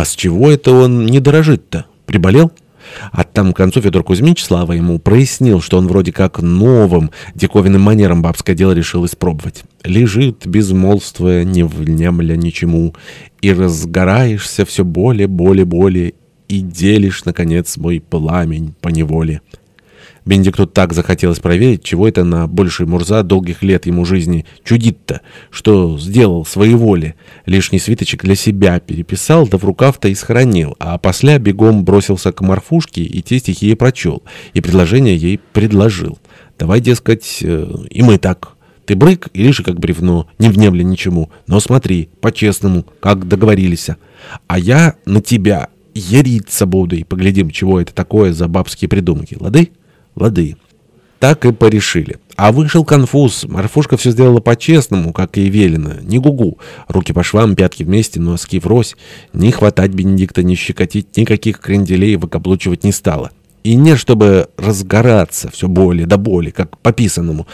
А с чего это он не дорожит-то? Приболел? А там к концу Федор Кузьмич, слава ему, прояснил, что он вроде как новым, диковинным манером бабское дело решил испробовать. Лежит, безмолвствуя, не внемля ничему, и разгораешься все более, более, более, и делишь, наконец, мой пламень по неволе. Бенедикту так захотелось проверить, чего это на больший Мурза долгих лет ему жизни чудит-то, что сделал своей воле. Лишний свиточек для себя переписал, да в рукав-то и сохранил, а после бегом бросился к Марфушке и те стихи ей прочел, и предложение ей предложил. Давай, дескать, э, и мы так. Ты брык и лишь как бревно, не внемля ничему, но смотри, по-честному, как договорились. А я на тебя яриться буду, и поглядим, чего это такое за бабские придумки, лады? Лады. Так и порешили. А вышел конфуз. Марфушка все сделала по-честному, как и велено. Не гугу. Руки по швам, пятки вместе, носки врозь. Не хватать Бенедикта, не щекотить, никаких кренделей выкаблучивать не стала. И не чтобы разгораться все более да более, как по писанному,